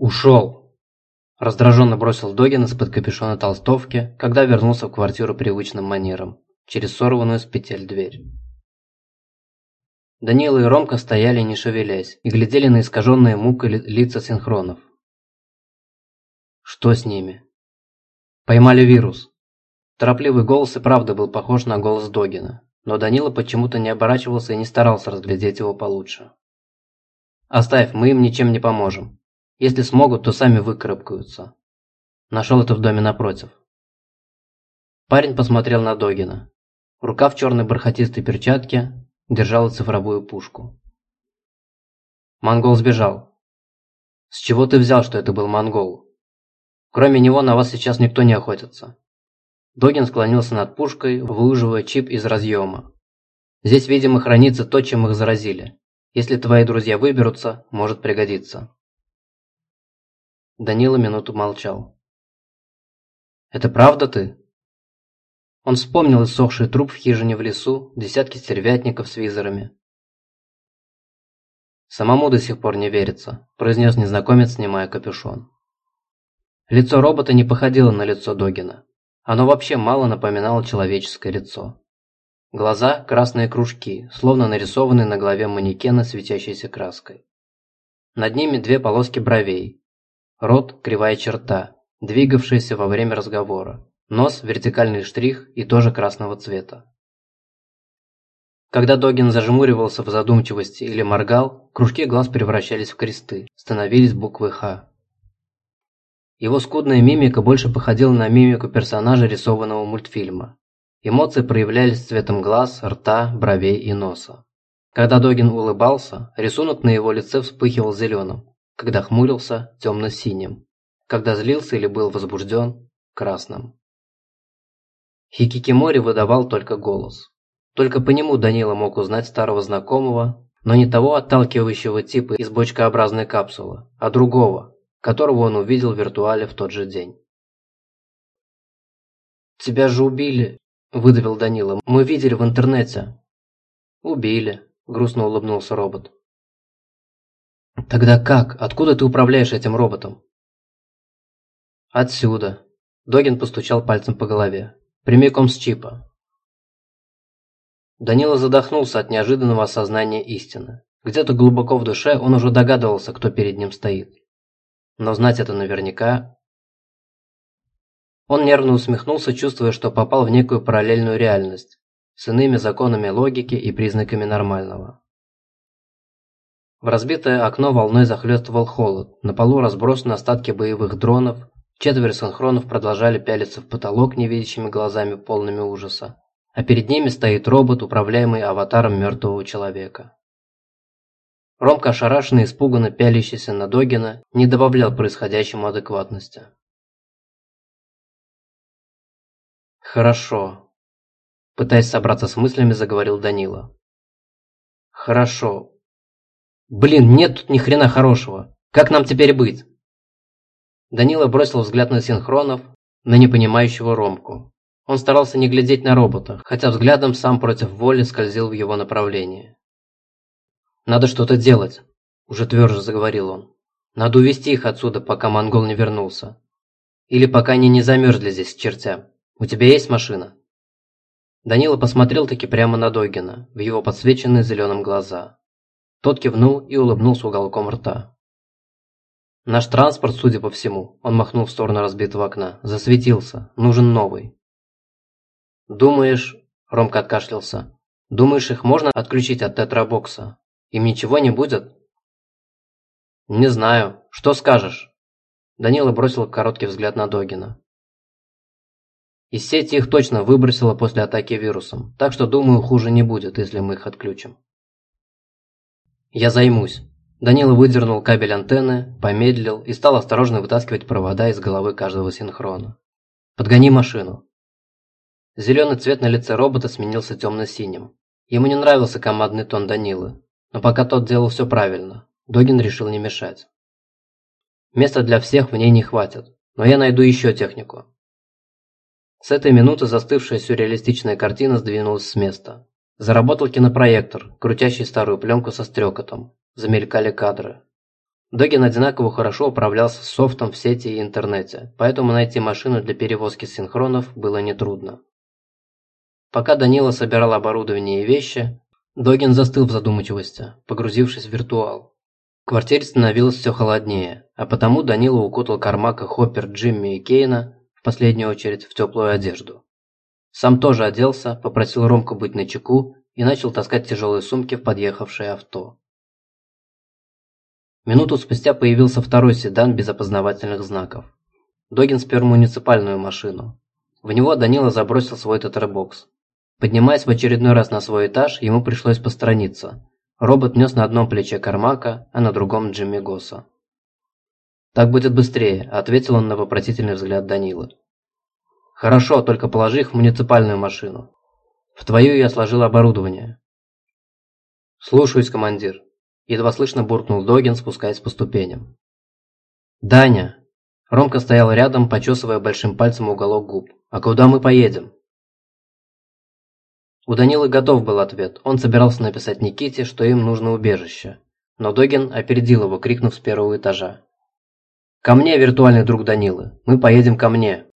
«Ушел!» Раздраженно бросил Догин из-под капюшона толстовки, когда вернулся в квартиру привычным манером, через сорванную с петель дверь. Данила и Ромка стояли не шевелясь и глядели на искаженные мукой лица синхронов. Что с ними? Поймали вирус. Торопливый голос и правда был похож на голос Догина, но Данила почему-то не оборачивался и не старался разглядеть его получше. «Оставь, мы им ничем не поможем. Если смогут, то сами выкарабкаются». Нашел это в доме напротив. Парень посмотрел на Догина. Рука в черной бархатистой перчатке держала цифровую пушку. Монгол сбежал. С чего ты взял, что это был монгол? Кроме него на вас сейчас никто не охотится. Догин склонился над пушкой, выуживая чип из разъема. Здесь, видимо, хранится то, чем их заразили. Если твои друзья выберутся, может пригодиться. Данила минуту молчал. «Это правда ты?» Он вспомнил иссохший труп в хижине в лесу, десятки стервятников с визорами. «Самому до сих пор не верится», – произнес незнакомец, снимая капюшон. Лицо робота не походило на лицо Догина. Оно вообще мало напоминало человеческое лицо. Глаза – красные кружки, словно нарисованные на голове манекена светящейся краской. Над ними две полоски бровей. Рот – кривая черта, двигавшаяся во время разговора. Нос – вертикальный штрих и тоже красного цвета. Когда Догин зажмуривался в задумчивости или моргал, кружки глаз превращались в кресты, становились буквы «Х». Его скудная мимика больше походила на мимику персонажа рисованного мультфильма. Эмоции проявлялись цветом глаз, рта, бровей и носа. Когда Догин улыбался, рисунок на его лице вспыхивал зеленым, когда хмурился – темно-синим, когда злился или был возбужден – красным. Хикикимори выдавал только голос. Только по нему Данила мог узнать старого знакомого, но не того отталкивающего типа из бочкообразной капсулы, а другого, которого он увидел в виртуале в тот же день. «Тебя же убили», – выдавил Данила. «Мы видели в интернете». «Убили», – грустно улыбнулся робот. «Тогда как? Откуда ты управляешь этим роботом?» «Отсюда», – Догин постучал пальцем по голове. «Прямиком с чипа». Данила задохнулся от неожиданного осознания истины. Где-то глубоко в душе он уже догадывался, кто перед ним стоит но знать это наверняка... Он нервно усмехнулся, чувствуя, что попал в некую параллельную реальность, с иными законами логики и признаками нормального. В разбитое окно волной захлестывал холод, на полу разбросаны остатки боевых дронов, четверо синхронов продолжали пялиться в потолок невидящими глазами полными ужаса, а перед ними стоит робот, управляемый аватаром мертвого человека. Ромка, ошарашенный и испуганно пялящийся на Догина, не добавлял происходящему адекватности. «Хорошо», – пытаясь собраться с мыслями, заговорил Данила. «Хорошо. Блин, нет тут ни хрена хорошего. Как нам теперь быть?» Данила бросил взгляд на синхронов, на непонимающего Ромку. Он старался не глядеть на робота, хотя взглядом сам против воли скользил в его направлении. «Надо что-то делать», – уже тверже заговорил он. «Надо увести их отсюда, пока монгол не вернулся. Или пока они не замерзли здесь, чертя. У тебя есть машина?» Данила посмотрел таки прямо на Догина, в его подсвеченные зеленым глаза. Тот кивнул и улыбнулся уголком рта. «Наш транспорт, судя по всему», – он махнул в сторону разбитого окна, – «засветился. Нужен новый». «Думаешь...» – Ромка откашлялся. «Думаешь, их можно отключить от тетрабокса?» Им ничего не будет?» «Не знаю. Что скажешь?» Данила бросил короткий взгляд на Догина. Из сети их точно выбросило после атаки вирусом, так что, думаю, хуже не будет, если мы их отключим. «Я займусь». Данила выдернул кабель антенны, помедлил и стал осторожно вытаскивать провода из головы каждого синхрона. «Подгони машину». Зеленый цвет на лице робота сменился темно-синим. Ему не нравился командный тон Данилы, но пока тот делал все правильно, Догин решил не мешать. Места для всех в ней не хватит, но я найду еще технику. С этой минуты застывшая сюрреалистичная картина сдвинулась с места. Заработал кинопроектор, крутящий старую пленку со стрекотом. Замелькали кадры. Догин одинаково хорошо управлялся с софтом в сети и интернете, поэтому найти машину для перевозки синхронов было нетрудно. Пока Данила собирал оборудование и вещи, Догин застыл в задумчивости, погрузившись в виртуал. В квартире становилось все холоднее, а потому Данила укутал Кармака, Хоппер, Джимми и Кейна, в последнюю очередь, в теплую одежду. Сам тоже оделся, попросил Ромку быть начеку и начал таскать тяжелые сумки в подъехавшее авто. Минуту спустя появился второй седан без опознавательных знаков. Догин спер муниципальную машину. В него Данила забросил свой тетрабокс. Поднимаясь в очередной раз на свой этаж, ему пришлось посторониться. Робот нес на одном плече Кармака, а на другом Джимми Госса. «Так будет быстрее», – ответил он на вопросительный взгляд Данилы. «Хорошо, только положи их в муниципальную машину. В твою я сложил оборудование». «Слушаюсь, командир», – едва слышно буркнул Догин, спускаясь по ступеням. «Даня!» Ромка стоял рядом, почесывая большим пальцем уголок губ. «А куда мы поедем?» У Данилы готов был ответ. Он собирался написать Никите, что им нужно убежище. Но Догин опередил его, крикнув с первого этажа. «Ко мне, виртуальный друг Данилы! Мы поедем ко мне!»